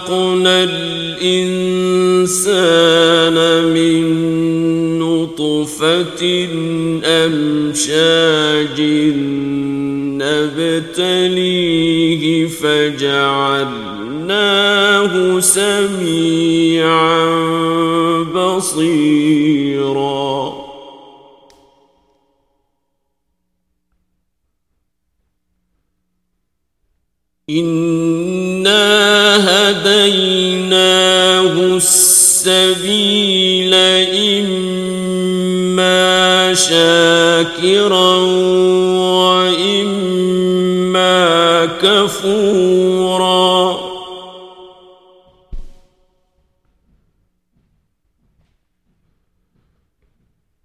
خلقنا الإنسان من نطفة أمشاج نبتليه فجعلناه سميعا بصيرا. إن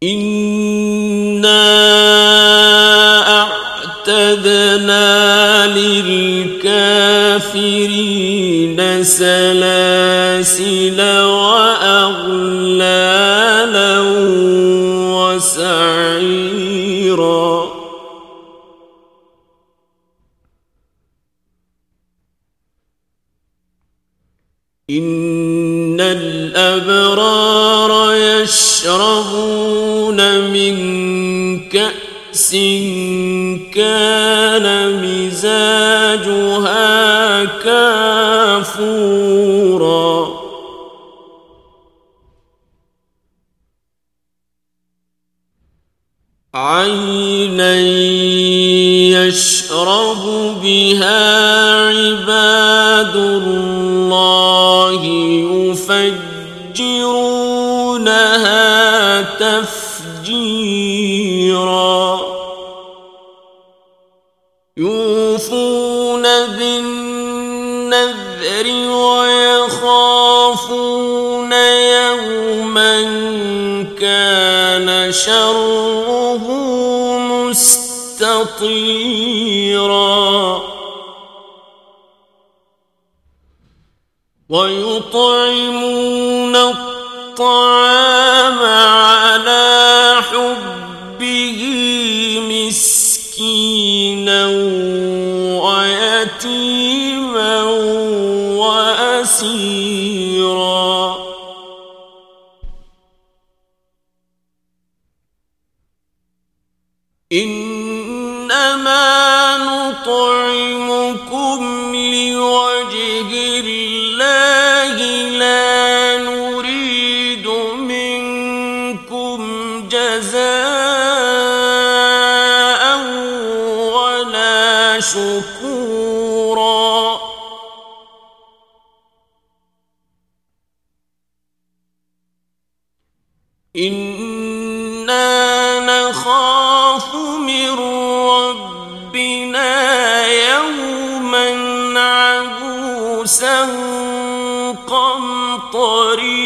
إنا أعتدنا للكافرين سلاسل وعلا ضلالا وسعيرا. إن الأبرار يشربون من كأس كان مزاجها كافورا عينا يشرب بها عباد الله يفجرونها تفجيرا يوفون بالنذر ويخافون يوما كان شره مستطيرا. ويطعمون الطعام على حبه مسكينا ويتيما وأسيرا. جزاء ولا شكورا. إنا نخاف من ربنا يوما عبوسا قمطريرا.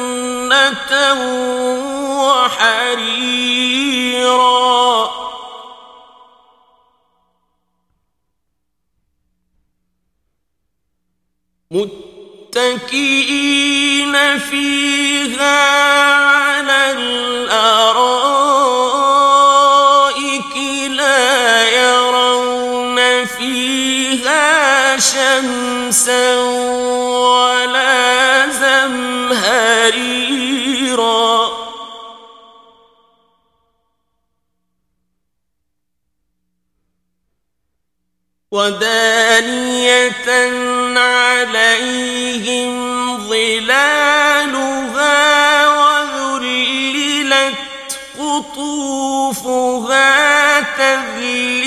وحريرا. متكئين فيها شمسا ولا زمهريرا. ودانية عليهم ظلالها وذللت قطوفها تذليلا.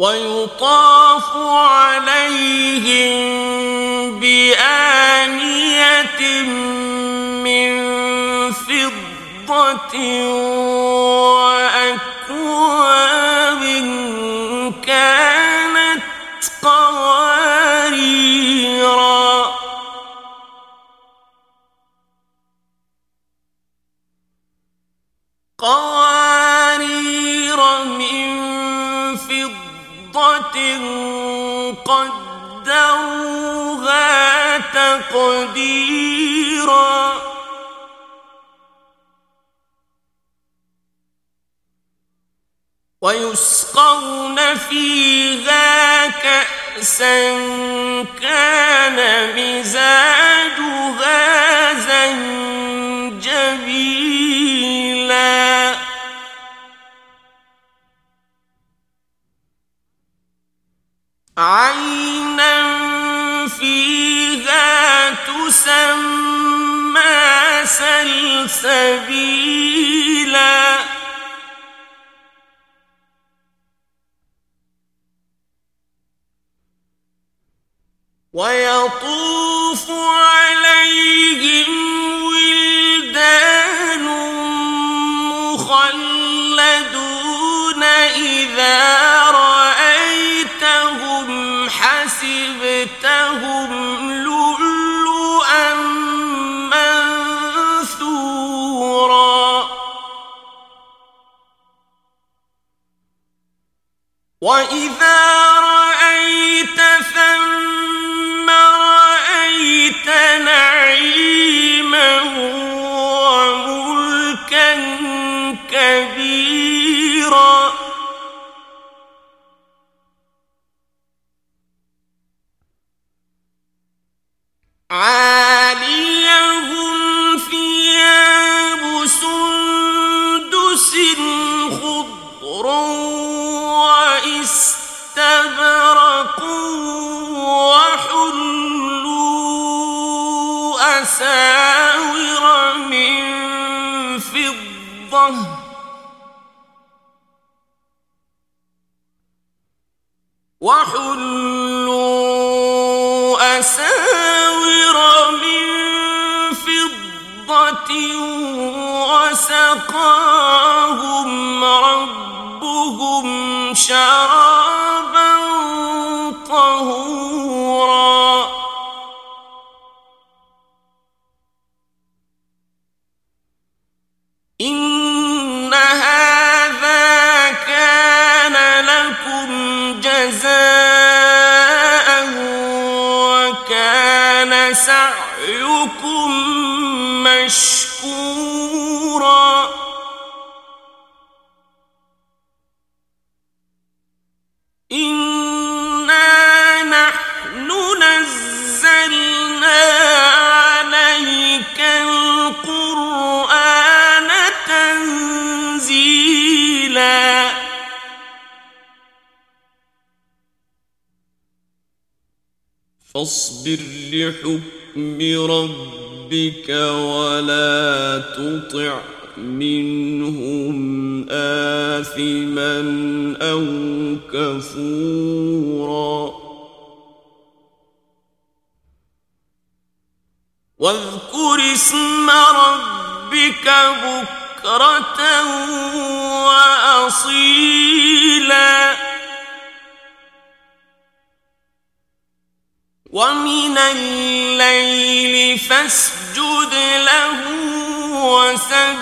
ويطاف عليهم بآنية من فضة ويطاف تقديرا. ويسقون فيها كأسا كان مزاجها زنجبيلا. عين سما سلسبیلا ويطوف وَإِذَا وحلوا أساور من فضة وسقاهم ربهم شرابا طهورا سعيكم مشكورا. إنا نحن نزلنا عليك القرآن تنزيلا. فاصبر لحكم بربك ولا تطع منهم آثما أو كفورا واذكر اسم ربك بكرة وأصيلا ومن الليل فاسجد له وسبحه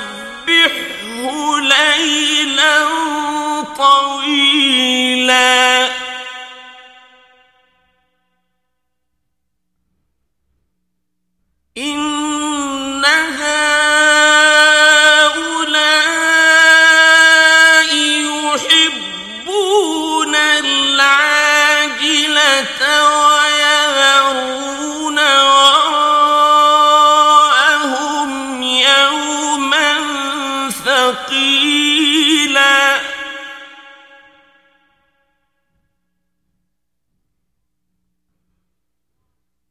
ليلا طويلا إن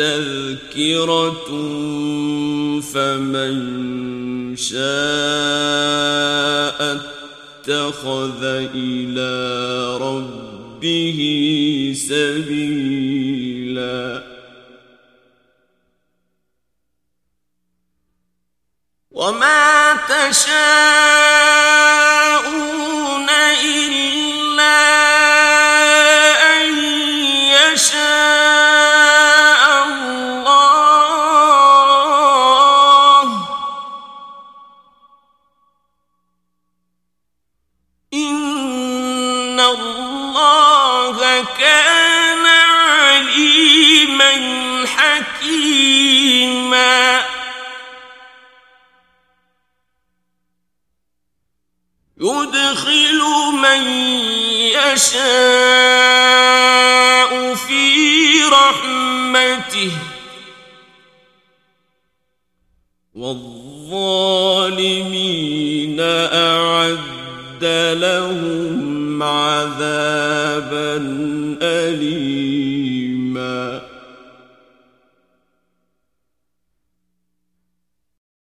تذكرة فمن شاء اتخذ إلى ربه سبيلاً كان عليما حكيما. يدخل من يشاء في رحمته. والظالمين أعد لهم عذابا أليم